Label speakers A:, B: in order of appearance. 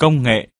A: công nghệ.